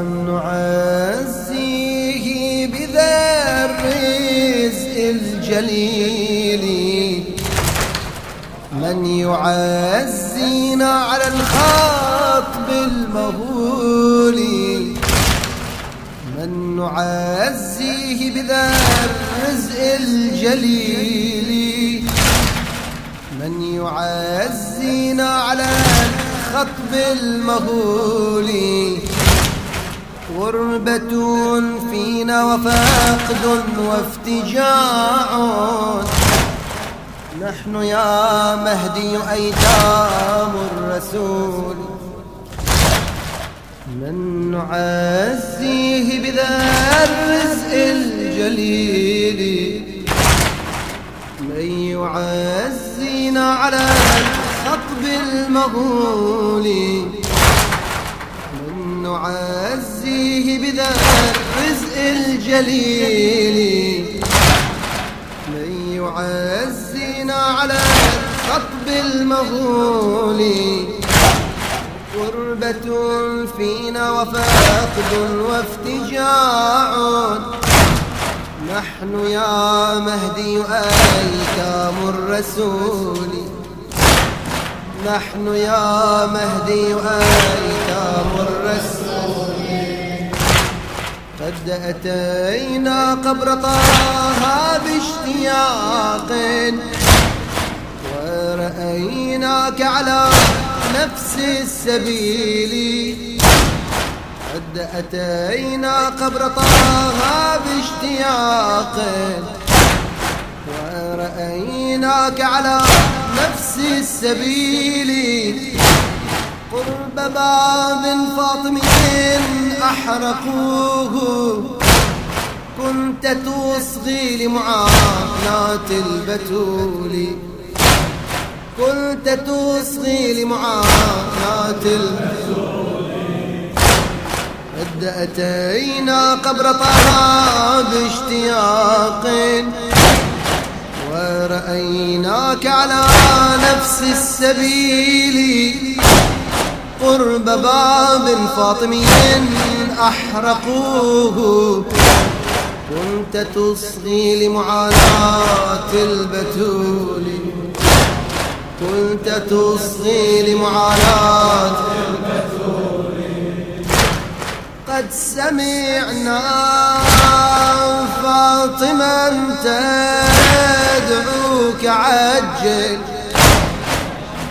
من نعزيه بذا الرزق الجليل. من يعزينا على الخطب المهول من نعزيه بذا الرزق الجليل. من يعزينا على الخطب المهول غربة فينا وفقد وافتجاع. نحن يا مهدي أيتام الرسول من نعزيه بذا الرزق الجليل من يعزينا على الخطب المغول. نعزيه بذا الرزق الجليل. من يعزينا على الخطب المغول. غربة فينا وفقد وافتجاع. نحن يا مهدي أيتام الرسول. نحن يا مهدي أيتام الرسول. أتينا قبر طه باشتياق. ورأيناك على نفس السبيل. قد أتينا قبر طه باشتياق. ورأيناك على نفس السبيل. قرب باب فاطمي أحرقوه. كنت تصغي لمعاناة البتول. كنت تصغي لمعاناة البتول. قد أتينا قبر طه باشتياق ورأيناك على نفس السبيل. قرب باب فاطمي أحرقوه. كنت تصغي لمعاناة البتول. كنت تصغي لمعاناة البتول. قد سمعنا فاطمة تدعوك عجل.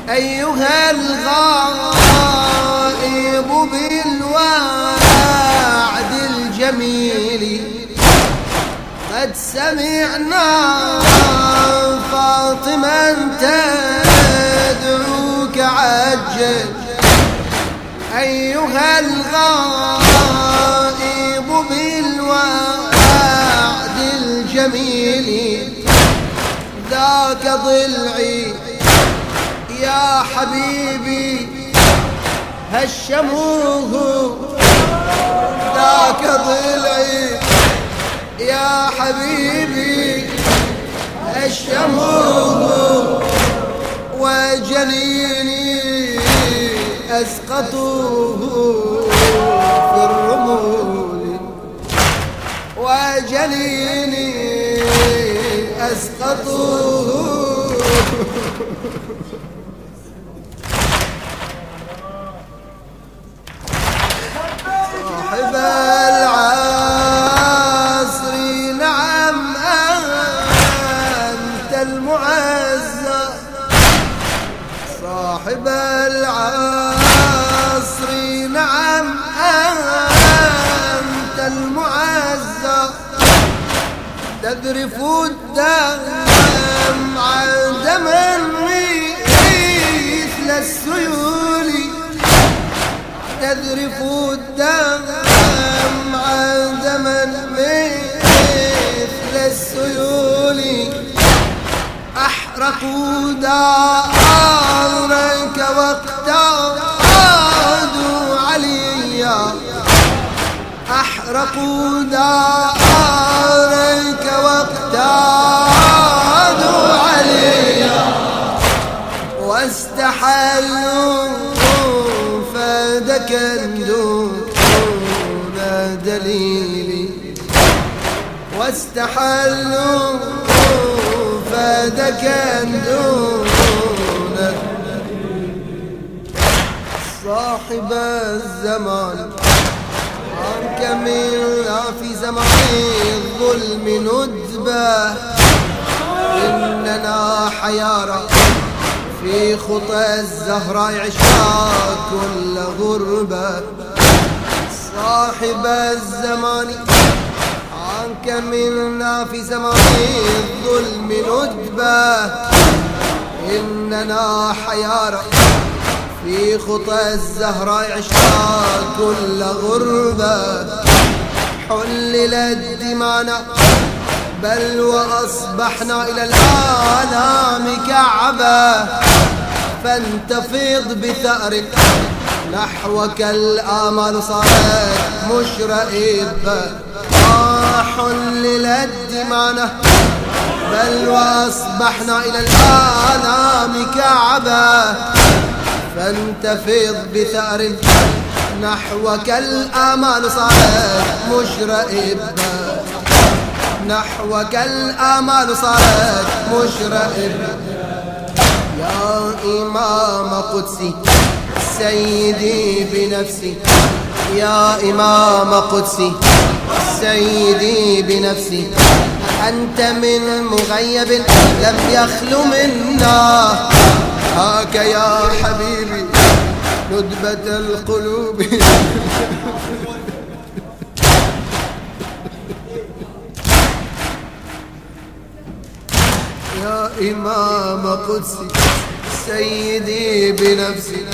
أيها الغائب بالوعد الجميل قد سمعنا فاطمة تدعوك عجل. أيها الغائب بالوعد الجميل ذاك ضلعي يا حبيبي هشموه. ذاك ضلعي. يا حبيبي هشموه. وجنيني أسقطوه في الرمول. وجنيني أسقطوه صاحب العصر. نعم أنت المعزى. تذرف الدم عندما مثل السيول. تذرف الدم عندما مثل السيول. أحرقوا دارك واقتادوا عليا أحرقوا دارك واقتادوا عليا واستحلوا فدك دون دليلي. واستحلوا فادك دونك. صاحب الزمان من في زمان الظلم ندبة. إننا حيارى في خطى الزهراء عشنا كل غربة. صاحب الزمان عنك منا في زمان الظلم ندبة. إننا حيارى في خطى الزهراء عشنا كل غربة. حللت دمانا بل وأصبحنا إلى الآلام كعبة. فانتفض بثأر نحوك الآمال صارت مشرئبة. ما حللت دمانة بل وأصبحنا إلى الآلام كعبة فانتفض بثأر نحوك الآمال صارت مشرئبة نحوك الآمال صارت مشرئب يا إمام قدسي سيدي بنفسي يا إمام قدسي سيدي بنفسي أنت من مغيب لم يخلو منا. هاك يا حبيبي ندبة القلوب. يا إمام قدسي سيدي بنفسي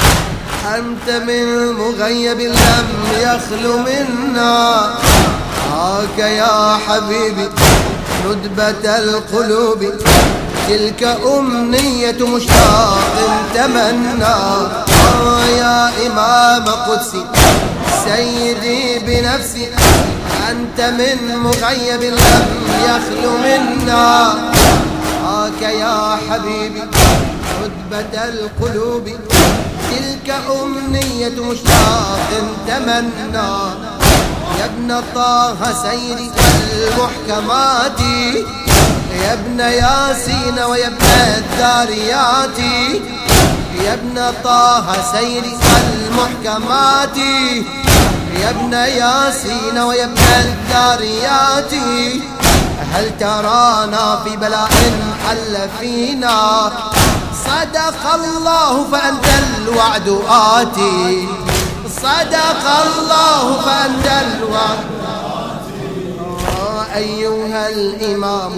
أنت من مغيب لم يخلو منا. هاك يا حبيبي ندبة القلوب. تلك أمنية مشتاق تمنى. آه يا إمام قدسي سيدي بنفسي أنت من مغيب لم يخلو منا. هاك يا حبيبي رتبة القلوب. تلك أمنية مشتاق تمنى يا ابن طه سيدي المحكمات يا ابن ياسين ويا ابن الداريات يا ابن طه سيدي المحكمات يا ابن ياسين ويا ابن الداريات هل ترانا في بلاء حل فينا صدق الله فأنت الوعد آتي. صدق الله فأنت الوعد آه، أيها الإمام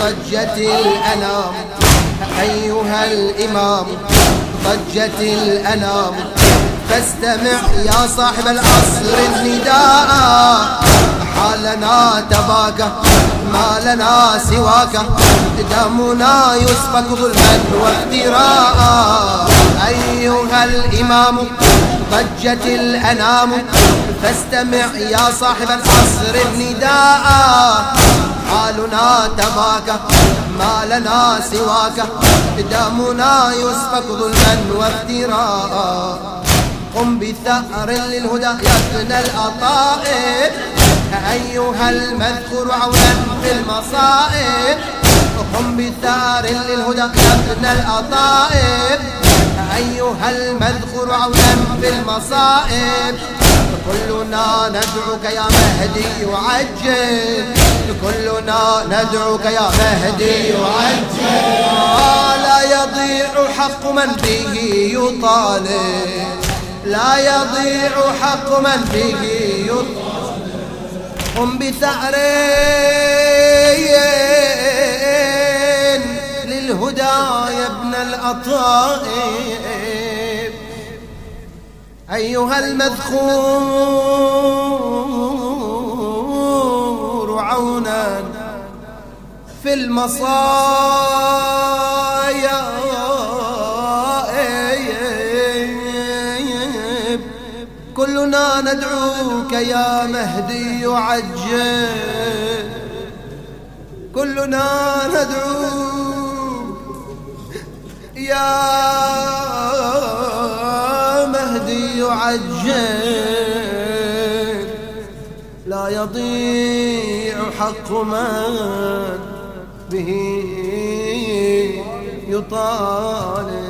ضجت الأنام. أيها الإمام ضجت الأنام. فاستمع يا صاحب العصر النداء. حالنا تباك ما لنا سواك. دمنا يسفك ظلما وافتراء أيها الإمام ضجت الأنام. فاستمع يا صاحب العصر النداء. حالنا تباك ما لنا سواك. دمنا يسفك ظلما وافتراء قم بثأر للهدى يا ابن الأطائب أيها المذكور عونا في المصائب قم بثأر للهدى ابن الأطائب. أيها المذكور عونا في المصائب كلنا ندعوك يا مهدي عجل كلنا ندعوك يا مهدي عجل لا يضيع حق من به يطالب. لا يضيع حق من به يطالب. قم بثأرين للهدى يا ابن الأطائب. أيها المذخور عونا في المصايا كلنا ندعوك يا مهدي عجل كلنا ندعوك يا مهدي عجل يضيع حق من به يطالب.